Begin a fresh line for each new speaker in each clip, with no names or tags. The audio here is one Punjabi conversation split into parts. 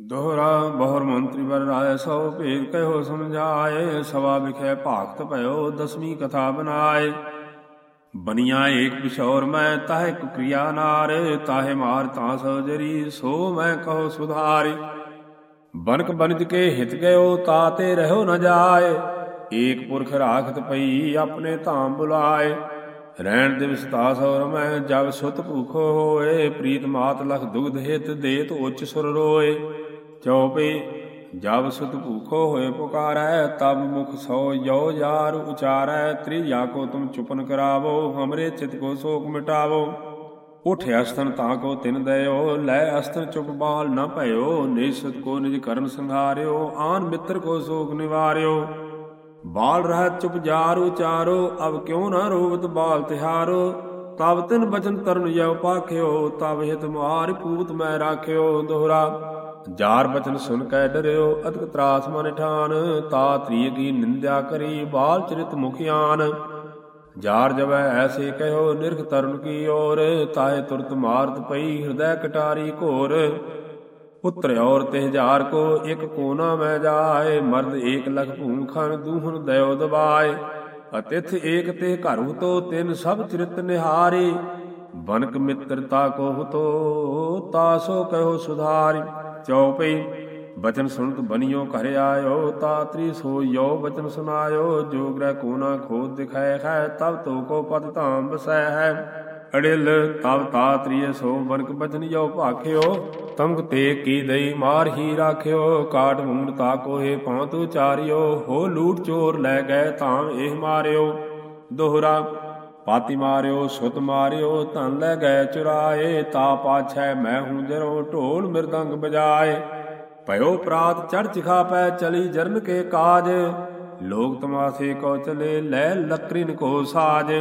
ਦੋਹਰਾ ਬਹੁਰ ਮੰਤਰੀ ਬਰ ਰਾਏ, ਸੋ ਭੇਦ ਕਹਿਓ ਸਮਝਾਏ, ਸਵਾ ਵਿਖੇ ਭਾਗਤ ਭਇਓ, ਦਸਵੀਂ ਕਥਾ ਬਨਾਏ ਬਨੀਆ ਏਕ ਪਿਸ਼ੌਰ ਮੈਂ, ਤਾਹਿ ਕੁਕ੍ਰਿਆ ਨਾਰ, ਤਾਹਿ ਮਾਰ ਤਾਂ ਸੋ ਜਰੀ ਸੋ ਮੈਂ ਕਹੋ ਸੁਧਾਰੀ। ਬਨਕ ਬਨਜ ਕੇ ਹਿਤ ਗਇਓ, ਤਾਤੇ ਰਹੋ ਨ ਜਾਏ। ਏਕ ਪੁਰਖ ਰਾਖਤ ਪਈ, ਆਪਣੇ ਧਾਮ ਬੁਲਾਏ। ਰਹਿਣ ਦਿਵਸ ਤਾਸ ਔਰ ਮੈਂ ਜਗ ਸੁਤ ਭੂਖੋ ਹੋਏ, ਪ੍ਰੀਤ ਮਾਤ ਲਖ ਦੁਗਧ ਹਿਤ, ਦੇਤ ਉੱਚ ਸੁਰ ਰੋਏ। ਚਉਪਈ ਜਬ ਸੁਤ ਭੂਖੋ ਹੋਏ ਪੁਕਾਰੈ, ਤਬ ਮੁਖ ਸੋ ਯੋ ਯਾਰ ਉਚਾਰੈ। ਤ੍ਰਿਆ ਕੋ ਤੁਮ ਚੁਪਨ ਕਰਾਵੋ, ਹਮਰੇ ਚਿਤ ਕੋ ਸੋਕ ਮਿਟਾਵੋ। ਉਠ ਅਸਤਨ ਤਾਂ ਕੋ ਤਿਨ ਦਇਓ, ਲੈ ਅਸਤਨ ਚੁਪ ਬਾਲ ਨ ਭਇਓ। ਨਿਸ਼ਤ ਕੋ ਨਿਜ ਕਰਨ ਸੰਘਾਰਿਓ ਆਨ ਮਿੱਤਰ ਕੋ ਸੋਕ ਨਿਵਾਰਿਓ। ਬਾਲ ਰਹਿ ਚੁਪ ਜਾਰ ਉਚਾਰੋ, ਅਬ ਕਿਉ ਨ ਰੋਵਤ ਬਾਲ ਤਿਹਾਰੋ। ਤਬ ਤਿਨ ਬਚਨ ਤਰਨ ਜਉ ਪਾਖਿਓ, ਤਬ ਹਿਤ ਮੁਹਾਰ ਪੂਤ ਮੈਂ ਰਾਖਿਓ ਦੋਹਰਾ। ਜਾਰ ਬਚਨ ਸੁਨ ਕੈ ਡਰਿਓ ਅਤਕ ਤਰਾਸ ਮਨ ਠਾਨ। ਤਾ ਤ੍ਰੀ ਕੀ ਨਿੰਦਿਆ ਕਰੀ, ਬਾਲ ਚਰਿਤ ਮੁਖਿਆਨ ਜਾਰ ਜਵੈ ਐਸੇ ਕਹਿਓ, ਨਿਰਖ ਤਰਨ ਕੀ ਔਰ। ਤਾਏ ਤੁਰਤ ਮਾਰਤ ਪਈ, ਹਿਰਦੈ ਕਟਾਰੀ ਘੋਰ। ਪੁੱਤਰ ਔਰ ਤੇ ਹਜ਼ਾਰ ਕੋ, ਇਕ ਕੋਨਾ ਮੈਂ ਜਾਏ। ਮਰਦ ਏਕ ਲਖ ਭੂਖਨ ਦੂਹਨ ਦਇਓ ਦਬਾਏ। ਅਤਿਥ ਏਕ ਤੇ ਘਰ ਤੋ ਤਿਨ ਸਭ ਚਰਿਤ ਨਿਹਾਰੇ। ਬਨਕ ਮਿੱਤਰਤਾ ਕੋ ਹੁਤੋ ਤਾਸੋ ਕਹਿਓ ਸੁਧਾਰੀ। ਚਉਪਈ ਬਚਨ ਸੁਣਤ ਬਨਿਓ ਘਰ ਆਇਓ ਤਾ ਤ੍ਰੀ ਸੋ ਯੋ ਬਚਨ ਸੁਨਾਇਓ ਜੋ ਗ੍ਰਹਿ ਕੋਨਾ ਖੋਦ ਦਿਖਾਇ ਹੈ ਤਬ ਤੋ ਕੋ ਪਦ ਧਾਮ ਬਸੈ ਹੈ। ਅੜਿਲ ਤਬ ਤਾ ਤ੍ਰੀ ਸੋ ਬਨਕ ਬਚਨ ਯੋ ਭਾਖਿਓ ਤਮਕ ਤੇ ਕੀ ਦਈ ਮਾਰ ਹੀ ਰਾਖਿਓ, ਕਾਟ ਮੂੰਡ ਤਾ ਕੋਏ ਪਹੁੰਤ ਉਚਾਰਿਓ, ਹੋ ਲੂਟ ਚੋਰ ਲੈ ਗਏ ਤਾਂ ਇਹ ਮਾਰਿਓ। ਦੋਹਰਾ ਪਾਤੀ ਮਾਰਿਓ, ਸੁਤ ਮਾਰਿਓ, ਧਨ ਲੈ ਗਏ ਚੁਰਾਏ, ਤਾ ਪਾਛੈ ਮੈਂ ਹੂੰ ਜਰੋ ਢੋਲ ਮਿਰਦੰਗ ਬਜਾਏ ਭਇਓ ਪ੍ਰਾਤ ਚੜ ਚਿਖਾ ਪੈ ਚਲੀ ਜਰਨ ਕੇ ਕਾਜ, ਲੋਕ ਤਮਾਸੇ ਕੋ ਚਲੇ ਲੈ ਲਕਰੀਨ ਕੋ ਸਾਜ।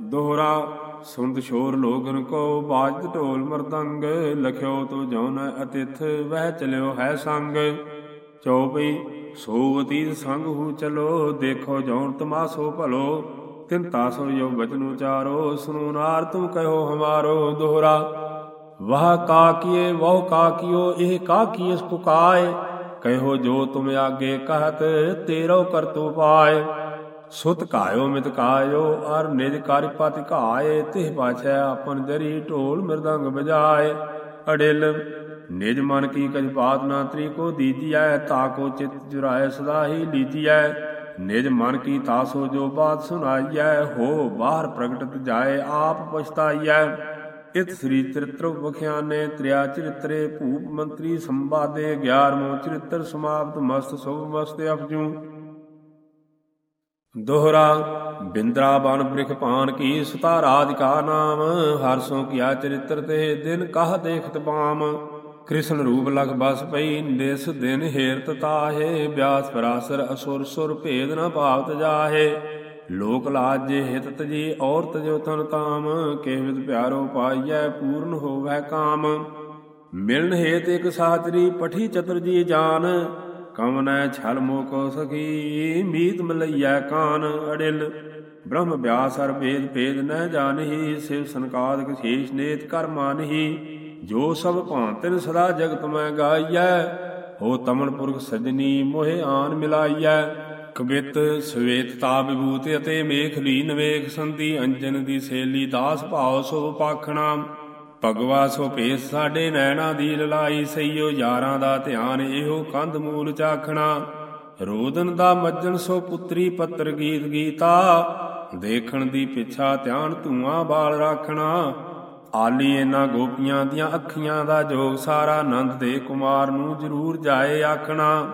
ਦੋਹਰਾ ਸੁੰਦ ਸ਼ੋਰ ਲੋਗਨ ਕੋ ਬਾਜਤ ਢੋਲ ਮਰਦੰਗ, ਲਖਿਓ ਤੋ ਜਉਨ ਅਤਿਥ ਵਹਿ ਚਲਿਓ ਹੈ ਸੰਗ। ਚਉਪਈ ਸੋ ਅਤੀਤ ਸੰਗ ਹੂ ਚਲੋ, ਦੇਖੋ ਜਉਨ ਤਮਾਸੋ ਭਲੋ। ਤਿਨ ਤਾਸੋ ਜੋ ਬਚਨ ਉਚਾਰੋ ਸੁਨੋ ਨਾਰ ਤੁਮ ਕਹਿਓ ਹਮਾਰੋ ਦੋਹਰਾ। ਵਾਹ ਕਾ ਵਹੁ ਕਾ ਇਹ ਕਾ ਕੀਸ ਪੁਕਾਏ? ਕਹਿਓ ਜੋ ਤੁਮ ਆਗੇ ਕਹਤ ਤੇਰੋ ਕਰਤੂ ਪਾਏ। ਸੁਤ ਕਾਇਓ ਮਿਤ ਕਾਇਓ, ਅਰ ਨਿਜ ਕਰ ਪਤ ਘਾਏ, ਤਿਹ ਪਾਛੈ ਆਪਨ ਜਰੀ ਢੋਲ ਮਿਰਦੰਗ ਬਜਾਏ ਅੜਿਲ, ਨਿਜ ਮਨ ਕੀ ਕਜ ਬਾਤ ਨਾ ਤਰੀ ਕੋ ਦੀਜੀਐ ਤਾ ਕੋ ਚਿਤ ਜੁਰਾਏ ਸਦਾ ਹੀ ਲੀਜੀਐ ਨਿਜ ਮਨ ਕੀ ਤਾਸੋ ਜੋ ਬਾਤ ਸੁਨਾਈਐ ਹੋ ਬਾਹਰ ਪ੍ਰਗਟਤ ਜਾਏ ਆਪ ਪਛਤਾਈਐ। ਇਤ ਸ੍ਰੀ ਚਰਿਤ੍ਰ ਵਖਿਆਨੇ ਤ੍ਰਿਆ ਚਰਿਤਰੇ ਭੂਪ ਮੰਤਰੀ ਸੰਵਾਦੇ 11ਵਾਂ ਚਰਿਤ੍ਰ ਸਮਾਪਤ ਮਸਤ ਸੁਭ ਮਸਤੇ ਅਪਜੂ। ਦੋਹਰਾ ਬਿੰਦਰਾ ਬਨ ਬ੍ਰਿਖ ਪਾਨ ਕੀ ਸੁਤਾ ਰਾਜ ਕਾ ਨਾਮ ਹਰਸੋਂ ਕੀਆ ਚਰਿਤ੍ਰ ਤੇ ਦਿਨ ਕਹ ਦੇਖਤ ਬਾਮ ਕ੍ਰਿਸ਼ਨ ਰੂਪ ਲਖ ਬਸ ਪਈ ਦਿਸ ਦਿਨ ਹੇਰਤ ਤਾਹੇ, ਬਿਆਸ ਪਰਾਸਰ ਅਸੁਰ ਸੁਰ ਭੇਦ ਨ ਭਾਵਤ ਜਾਹੇ। ਲੋਕ ਲਾਜ ਜੇ ਹਿਤ ਤਜੀ ਔਰ ਤਜੋ ਤਨ ਤਾਮ ਕਿਵਿਤ ਪਿਆਰੋ ਪਾਈਐ, ਪੂਰਨ ਹੋਵੈ ਕਾਮ। ਮਿਲਨ ਹੇਤ ਇਕ ਸਾਚਰੀ, ਪਠੀ ਚਤੁਰ ਜੀ ਜਾਨ। ਕਮਨੈ ਛਲ ਮੋ ਕੋ ਸਖੀ, ਮੀਤ ਮਲਈਐ ਕਾਨ ਅੜਿਲ। ਬ੍ਰਹਮ ਵਿਆਸ ਹਰ ਭੇਦ ਭੇਦ ਨ ਜਾਣਹੀ, ਸਿਵ ਸੰਕਾਦਿਕ ਸ਼ੇਸ਼ ਨੇਤ ਕਰ ਮਾਨਹੀ ਜੋ ਸਭ ਭਾਂਤਿਨ ਸਦਾ ਜਗਤ ਮੈਂ ਗਾਈਐ, ਹੋ ਤਮਨ ਪੁਰਖ ਸਜਣੀ ਮੋਹਿ ਆਨ ਮਿਲਾਈਐ। ਕਬਿਤ ਸਵੇਤਤਾ ਵਿਭੂਤ ਅਤੇ ਮੇਖ ਲੀਨ ਵੇਖ ਸੰਤੀ ਅੰਜਨ ਦੀ ਸੇਲੀ ਦਾਸ ਭਾਉ ਸੋ ਪਾਖਣਾ। ਭਗਵਾ ਸੋ ਭੇਸ ਸਾਡੇ ਨੈਣਾ ਦੀ ਲਲਾਈ, ਸਈਓ ਯਾਰਾਂ ਦਾ ਧਿਆਨ ਇਹੋ ਕੰਧ ਮੂਲ ਚਾਖਣਾ। ਰੋਦਨ ਦਾ ਮੱਜਣ ਸੋ ਪੁੱਤਰੀ ਪੱਤਰ ਗੀਤ ਗੀਤਾ, ਦੇਖਣ ਦੀ ਪਿੱਛਾ ਧਿਆਨ ਧੂਆਂ ਬਾਲ ਰੱਖਣਾ। ਆਲੀ ਇਹਨਾਂ ਗੋਪੀਆਂ ਦੀਆਂ ਅੱਖੀਆਂ ਦਾ ਜੋਗ ਸਾਰਾ ਆਨੰਦ ਦੇ ਕੁਮਾਰ ਨੂੰ ਜ਼ਰੂਰ ਜਾਏ ਆਖਣਾ।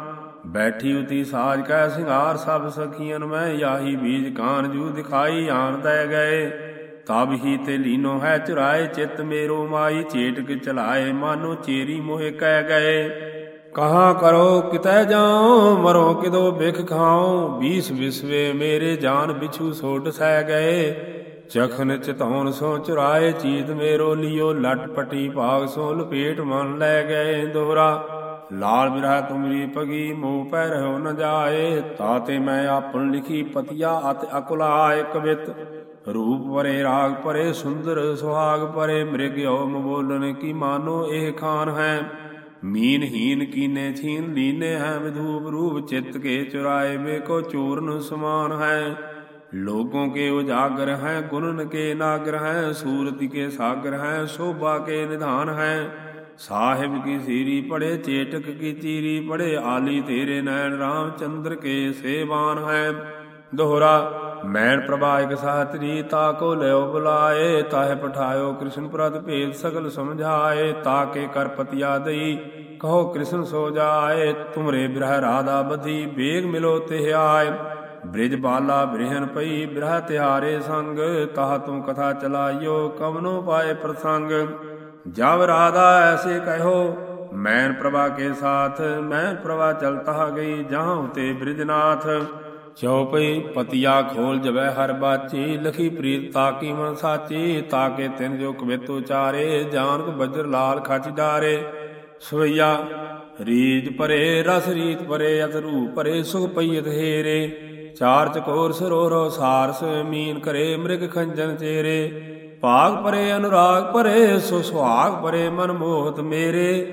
ਬੈਠੀ ਉਤੀ ਸਾਜ ਕੈ, ਸਿੰਗਾਰ ਸਭ ਸਖੀਆਂ ਮੈਂ ਯਾਹੀ ਬੀਜ ਕਾਨ ਜੂ ਦਿਖਾਈ ਆਣ ਦੈ ਗਏ। ਤਬ ਹੀ ਤੇ ਲੀਨੋ ਹੈ ਚੁਰਾਏ, ਚਿਤ ਮੇਰੋ ਮਾਈ, ਚੇਟਕ ਚਲਾਏ, ਮਾਨੋ ਚੇਰੀ ਮੋਹਿ ਕਹਿ ਗਏ। ਕਹਾ ਕਰੋ ਕਿਤੈ ਜਾਉ, ਮਰੋ ਕਿਦੋ ਬਿਖ ਖਾਉ। ਬੀਸ ਵਿਸਵੇ ਮੇਰੇ ਜਾਨ ਬਿਛੂ ਸੋਟ ਸਹਿ ਗਏ। ਚਖਨ ਚਤੌਨ ਸੋ ਚੁਰਾਏ, ਚੀਤ ਮੇਰੋ ਲਿਓ, ਲਟ ਪਟੀ ਭਾਗ ਸੋ ਲਪੇਟ ਮਨ ਲੈ ਗਏ ਦੋਹਰਾ। ਲਾਲ ਬਿਰਹ ਤੁਮਰੀ ਪਗੀ ਮੂਹ ਪੈ ਰਹੋ ਨ ਜਾਏ। ਤਾਤੇ ਮੈਂ ਆਪਨ ਲਿਖੀ ਪਤਿਆ, ਅਤ ਅਕੁਲਾਏ ਕਵਿਤ ਰੂਪ ਪਰੇ, ਰਾਗ ਪਰੇ, ਸੁੰਦਰ ਸੁਹਾਗ ਪਰੇ ਮ੍ਰਿਗਿਓ ਓਮ ਬੋਲਨ ਕੀ ਮਾਨੋ ਇਹ ਖਾਨ ਹੈ। ਮੀਨਹੀਨ ਕੀਨੇ ਛੀਨ ਲੀਨੇ ਹੈ ਵਿਧੂਪ ਰੂਪ ਚਿੱਤ ਕੇ ਚੁਰਾਏ ਮੇ ਕੋ ਚੋਰਨ ਸਮਾਨ ਹੈ। ਲੋਗੋਂ ਕੇ ਉਜਾਗਰ ਹੈ ਗੁਰਨ ਕੇ ਨਾਗਰ ਹੈ, ਸੂਰਤੀ ਕੇ ਸਾਗਰ ਹੈ, ਸੋਭਾ ਕੇ ਨਿਧਾਨ ਹੈ। ਸਾਹਿਬ ਕੀ ਸੀਰੀ ਪੜੇ ਚੇਟਕ ਕੀ ਤੀਰੀ ਪੜੇ ਆਲੀ ਤੇਰੇ ਨੈਣ RAM ਚੰਦਰ ਕੇ ਸੇਵਾਨ ਹੈ। ਦੋਹਰਾ ਮੈਣ ਪ੍ਰਭਾ ਇਕ ਸਾਤਰੀ ਤਾ ਕੋ ਲਿਓ ਬੁਲਾਏ, ਤਾਹਿ ਪਠਾਇਓ ਕ੍ਰਿਸ਼ਨ ਪ੍ਰਤ ਭੇਦ ਸਗਲ ਸਮਝਾਏ, ਤਾ ਕੇ ਕਰਪਤਿਆ ਦਈ, ਕਹੋ ਕ੍ਰਿਸ਼ਨ ਸੋ ਜਾਏ, ਤੁਮਰੇ ਬਿਰਹ ਰਾਧਾ ਬਧੀ, ਬੇਗ ਮਿਲੋ ਤਿਹ ਆਏ। ਬ੍ਰਿਜ ਬਾਲਾ ਬ੍ਰਿਹਨ ਪਈ, ਬ੍ਰਹ ਤਿਹਾਰੇ ਸੰਗ, ਤਾਹ ਤੂੰ ਕਥਾ ਚਲਾਇਓ ਕਮਨੋ ਪਾਏ ਪ੍ਰਸੰਗ। ਜਬ ਰਾਧਾ ਐਸੇ ਕਹਿਓ, ਮੈਨ ਪ੍ਰਭਾ ਕੇ ਸਾਥ ਮੈਂ ਪ੍ਰਭਾ ਚਲਤਾ ਗਈ, ਜਹਾਂ ਤੇ ਬ੍ਰਿਜਨਾਥ। ਚਉਪਈ ਪਤਿਆ ਖੋਲ ਜਵੈ ਹਰ ਬਾਚੀ, ਲਖੀ ਪ੍ਰੀਤ ਤਾਕੀ ਮਨ ਸਾਚੀ, ਤਾਕੇ ਤਿਨ ਜੋ ਕਵਿਤ ਉਚਾਰੇ ਜਾਨਕ ਬਜਰ ਲਾਲ ਖਚ ਡਾਰੇ। ਸਵਈਆ, ਰੀਜ ਪਰੇ, ਰਸ ਰੀਤ ਪਰੇ, ਅਤ ਰੂਪ ਪਰੇ, ਸੁਖ ਪਈਤ ਹੇਰੇ। ਚਾਰ ਚਕੋਰ ਸਰੋਰੋ ਸਾਰਸ ਮੀਨ ਕਰੇ, ਮ੍ਰਿਗ ਖੰਜਨ ਚੇਰੇ। ਭਾਗ ਪਰੇ, ਅਨੁਰਾਗ ਪਰੇ, ਸੋ ਸੁਹਾਗ ਪਰੇ, ਮਨ ਮੋਹਤ ਮੇਰੇ।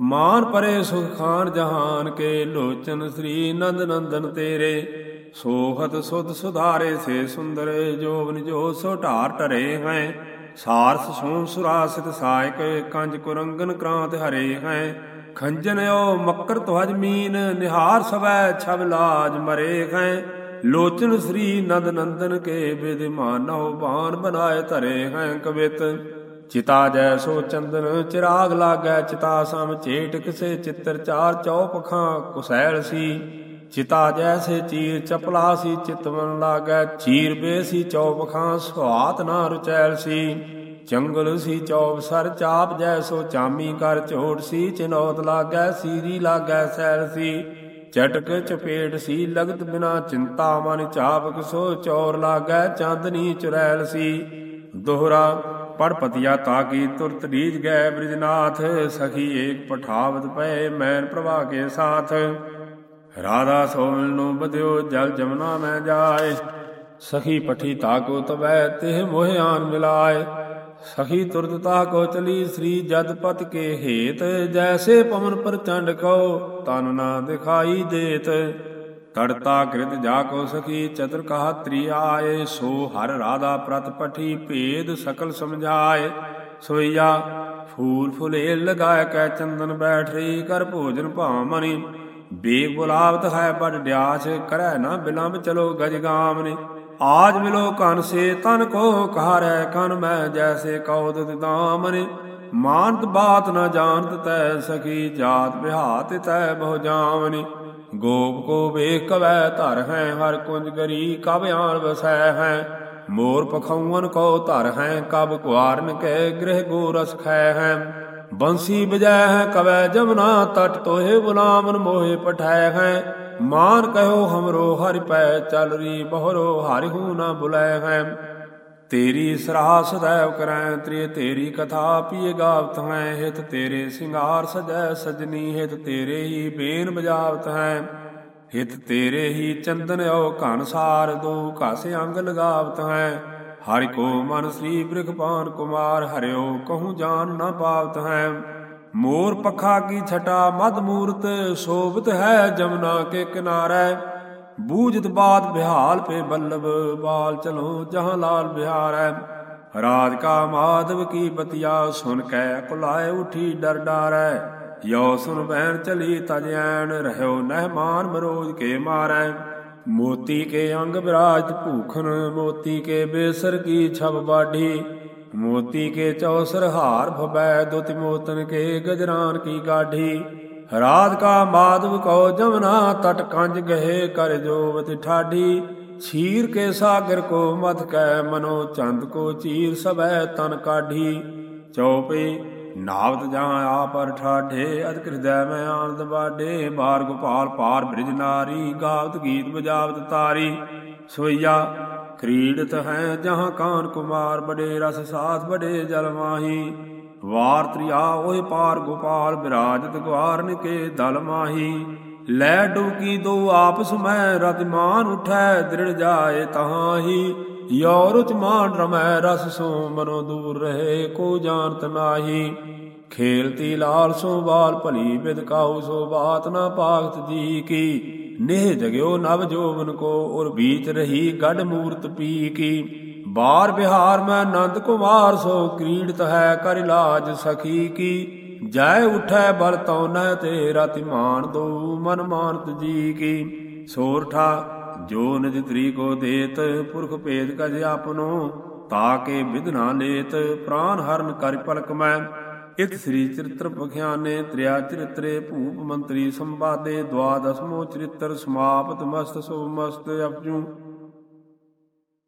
ਮਾਨ ਪਰੇ, ਸੁਖ ਖਾਨ ਜਹਾਨ ਕੇ, ਲੋਚਨ ਸ੍ਰੀ ਨੰਦ ਨੰਦਨ ਤੇਰੇ। ਸੋਹਤ ਸੁਧ ਸੁਧਾਰੇ ਸੇ ਸੁੰਦਰ ਜੋਬਨ ਜੋ ਸੋ ਢਾਰ ਟਰੇ ਹੈ। ਸਾਰਸ ਸੋਮ ਸੁਰਾਸਿਤ ਸਾਇਕ, ਕੰਜ ਕੁਰੰਗਨ ਕ੍ਰਾਂਤ ਹਰੇ ਹੈ। ਖੰਜਨ ਓ ਮੱਕਰ ਤੁਹਜ ਮੀਨ, ਨਿਹਾਰ ਸਵੈ ਛਬ ਲਾਜ ਮਰੇ ਹੈ। ਲੋਚਨ ਸ੍ਰੀ ਨੰਦ ਨੰਦਨ ਕੇ ਬਿਦ ਮਾਨੋ ਬਾਣ ਬਨਾਏ ਧਰੇ ਹੈ ਕਵਿਤ। ਚਿਤਾ ਜੈ ਸੋ ਚੰਦਨ, ਚਿਰਾਗ ਲਾਗੈ ਚਿਤਾ ਸਮ ਚੇਟ ਕਿਸੇ ਚਿੱਤਰ ਚਾਰ ਚੌਪਖਾਂ ਕੁਸੈਲ ਸੀ। ਚਿਤਾ ਜੈਸੇ ਚੀਰ ਚਪਲਾ ਸੀ ਚਿਤਵਨ ਲਾਗੈ ਚੀਰ ਬੇ ਸੀ ਚੌਪਖਾਂ ਸੁਹਾਤ ਨਾ ਰੁਚੈਲ ਸੀ। ਜੰਗਲ ਸੀ ਚੌਪ ਸਰ ਚਾਪ ਜੈਸੋ ਚਾਮੀ ਕਰ ਝੋਟ ਸੀ, ਚਨੌਤ ਲਾਗੈ ਸੀਰੀ ਲਾਗੈ ਸੈਲ ਸੀ। ਚਟਕ ਚਪੇਟ ਸੀ, ਲਗਤ ਬਿਨਾ ਚਿੰਤਾ ਮਨ ਚਾਪਕ ਸੋ ਚੌਰ ਲਾਗੈ ਚਾਂਦਨੀ ਚੁਰੈਲ ਸੀ। ਦੋਹਰਾ ਪੜ ਪਤਿਆ ਤਾਕੀ ਤੁਰਤ ਰੀਜ ਗਏ ਬ੍ਰਿਜਨਾਥ, ਸਖੀ ਏਕ ਪਠਾਵਤ ਪਏ, ਮੈਨ ਪ੍ਰਭਾ ਕੇ ਸਾਥ। ਰਾਧਾ ਸੋਮਲ ਨੂੰ ਬਦਿਓ ਜਲ ਜਮਨਾ ਮੈਂ ਜਾਏ। ਸਖੀ ਪਠੀ ਤਾਕੋ ਤਬੈ ਤਿਹ ਮੋਹਿ ਮਿਲਾਏ। ਸਖੀ ਤੁਰਤ ਤਾ ਕੋ ਚਲੀ, ਸ੍ਰੀ ਜਦਪਤ ਕੇ ਹੇਤ। ਜੈਸੇ ਪਵਨ ਪ੍ਰਚੰਡ ਕੋ ਤਨ ਨਾ ਦਿਖਾਈ ਦੇਤ। ਤੜਤਾ ਕ੍ਰਿਤ ਜਾ ਕੋ ਸਖੀ, ਚਤੁਰ ਕਹਾ ਤ੍ਰੀ ਆਏ। ਸੋ ਹਰ ਰਾਧਾ ਪ੍ਰਤ ਪਠੀ ਭੇਦ ਸਕਲ ਸਮਝਾਏ। ਸੋਈਆ, ਫੂਲ ਫੁਲੇ ਲਗਾਇ ਕੈ ਚੰਦਨ ਬੈਠ ਰਹੀ ਕਰ ਭੋਜਨ ਭਾਮਨੀ ਬੇਗ ਬੁਲਾਵਤ ਹੈ ਪਰ ਡਿਆਸ, ਕਰੈ ਨਾ ਬਿਲੰਬ ਚਲੋ ਗਜ ਗਾਮਨੇ ਆਜ ਮਿਲੋ ਕਨ ਸੇ, ਤਨ ਕੋ ਕਹਾਰੈ ਕਨ ਮੈਂ ਜੈਸੇ ਕਉ ਦੁਤ ਦਾਮਨੇ। ਮਾਨਤ ਬਾਤ ਨ ਜਾਣਤ ਤੈ ਸਖੀ, ਜਾਤ ਬਿਹਾਤ ਤੈ ਬਹੁ ਜਾਵਨੀ। ਗੋਪ ਕੋ ਵੇਖ ਕਵੈ ਧਰ ਹੈ, ਹਰ ਕੁੰਜ ਗਰੀ ਕਬ ਆਣ ਵਸੈ ਹੈ। ਮੋਰ ਪਖੌਨ ਕੋ ਧਰ ਹੈ, ਕਬ ਕੁਆਰਨ ਕੇ ਗ੍ਰਹਿ ਗੋ ਰਸ ਖੈ ਹੈ। ਬੰਸੀ ਬਜੈ ਹੈ, ਕਵੈ ਜਮਨਾ ਤਟ ਤੋਹੇ ਗੁਲਾਮਨ ਮੋਹਿ ਪਠੈ ਹੈ। ਮਾਨ ਕਹਿਓ ਹਮਰੋ ਹਰਿ ਪੈ ਚਲ ਰੀ ਬਹਰੋ ਹਰਿ ਹੂ ਨਾ ਬੁਲੈ ਹੈ। ਤੇਰੀ ਸਰਾਹ ਸਦੈਵ ਕਰੈ, ਤ੍ਰਿ ਤੇਰੀ ਕਥਾ ਪੀਏ ਗਾਵਤ ਹੈ। ਹਿਤ ਤੇਰੇ ਸਿੰਗਾਰ ਸਜੈ ਸਜਨੀ, ਹਿਤ ਤੇਰੇ ਹੀ ਬੇਨ ਬਜਾਵਤ ਹੈ। ਹਿਤ ਤੇਰੇ ਹੀ ਚੰਦਨ ਓ ਘਨ ਸਾਰ, ਦੋ ਘਸ ਅੰਗ ਲਗਾਵਤ ਹੈ। ਹਰਿ ਕੋ ਮਨ ਸ੍ਰੀ ਬ੍ਰਿਖਪਾਨ ਕੁਮਾਰ, ਹਰਿਓ ਕਹੂੰ ਜਾਨ ਨਾ ਪਾਵਤ ਹੈ। ਮੋਰ ਪਖਾ ਕੀ ਛਟਾ, ਮਦ ਮੂਰਤ ਸ਼ੋਭਤ ਹੈ, ਜਮਨਾ ਕੇ ਕਿਨਾਰੇ। ਬੂਝਤ ਬਾਤ ਬਿਹਾਲ ਪੇ ਬੱਲਬ, ਬਾਲ ਚਲੋ ਜਹਾਂ ਲਾਲ ਬਿਹਾਰ। ਹੈ ਰਾਜ ਕਾ ਮਾਧਵ ਕੀ ਪਤਿਆ, ਸੁਨ ਕੈ ਕੁਲਾਏ ਉਠੀ ਡਰ ਡਾਰੈ। ਯੋ ਸੁਨ ਬਹਿਣ ਚਲੀ ਤਜੈਨ ਰਹਿਓ ਨਹਿਮਾਨ ਮਰੋਜ ਕੇ ਮਾਰੈ। ਮੋਤੀ ਕੇ ਅੰਗ ਵਿਰਾਜਤ ਭੂਖਨ ਮੋਤੀ ਕੇ ਬੇਸਰ ਕੀ ਛਬ ਬਾਢੀ? ਮੋਤੀ ਕੇ ਚੌਸਰ ਹਾਰ ਫਬੈ ਦੁਤ ਮੋਤਨ ਕੇ ਗਜਰਾਨ ਕੀ ਗਾਢੀ? ਰਾਤ ਕਾ ਮਾਧਵ ਕਉ ਜਮਨਾ, ਤਟ ਕੰਜ ਗਏ ਕਰ ਜੋਵਤ ਠਾਢੀ? ਛੀਰ ਕੇ ਸਾਗਰ ਕੋ ਮਤ ਕੈ ਮਨੋ ਚੰਦ ਕੋ ਚੀਰ ਸਬੈ ਤਨ ਕਾਢੀ? ਚਉਪਈ ਨਾਵਤ ਜਾਂ ਆ ਪਰ ਠਾਢੇ ਅਦ ਮੈਂ ਆਨੰਦ ਬਾਡੇ ਬਾਰ ਗੋਪਾਲ ਪਾਰ ਬ੍ਰਿਜ ਨਾਰੀ, ਗਾਵਤ ਗੀਤ ਬਜਾਵਤ ਤਾਰੀ। ਸੋਈਆ ਕ੍ਰੀੜਤ ਹੈ ਜਹਾਂ ਕਾਨ ਕੁਮਾਰ, ਬੜੇ ਰਸ ਸਾਥ, ਬੜੇ ਜਲ ਮਾਹੀ। ਵਾਰ ਤ੍ਰਿਆ, ਓਏ ਪਾਰ ਗੋਪਾਲ, ਬਿਰਾਜਤ ਗਵਾਰਨ ਕੇ ਦਲ ਮਾਹੀ। ਲੈ ਡੂਕੀ ਦੋ ਆਪਸ ਮੈਂ, ਰਤਮਾਨ ਉਠੈ, ਦ੍ਰਿੜ ਜਾਏ ਤਹਾਹੀ। ਯੋ ਰੁਚ ਮਾਨ ਰਮੈ ਰਸ ਸੋ ਮਨੋ ਦੂਰ ਰਹੇ, ਕੋ ਜਾਣਤ ਨਾਹੀ। ਖੇਲਤੀ ਲਾਲ ਸੋ ਬਾਲ ਭਲੀ ਬਿਦ ਕਾਹੂ ਸੋ ਬਾਤ ਨਾ ਪਾਗਤ ਜੀ ਕੀ। ਨਿਹ ਜਗਿਓ ਨਵ ਜੋਬਨ ਕੋ ਔਰ ਬੀਤ ਰਹੀ ਗੜ ਮੂਰਤ ਪੀ ਕੀ। ਬਾਰ ਬਿਹਾਰ ਮੈਂ ਨੰਦ ਕੁਮਾਰ ਸੋ, ਕ੍ਰੀੜਤ ਹੈ ਕਰ ਇਲਾਜ ਸਖੀ ਕੀ। ਜੈ ਉਠੈ ਬਲ ਤਉ ਨਹਿ ਤੇ ਰਤਿ ਮਾਨ ਦੋ, ਮਨ ਮਾਨਤ ਜੀ ਕੀ। ਸੋਰਠਾ ਜੋ ਨਿਜ ਤਰੀ ਕੋ ਦੇਤ ਪੁਰਖ ਭੇਦ ਕਜ ਆਪਨੋ ਤਾਕੇ ਵਿਧਨਾ ਲੇਤ, ਪ੍ਰਾਨ ਹਰਨ ਕਰ ਪਲਕ ਮੈਂ। ਇਤ ਸ੍ਰੀ ਚਰਿਤ੍ਰ ਪਖਿਆਨੇ, ਤ੍ਰਿਆ ਚਰਿਤਰੇ, ਭੂਪ ਮੰਤਰੀ ਸੰਵਾਦੇ, ਦਵਾਦਸਮੋ ਚਰਿਤ੍ਰ, ਸਮਾਪਤ ਮਸਤ ਸੁਭ ਮਸਤ ਅਪਜੂ।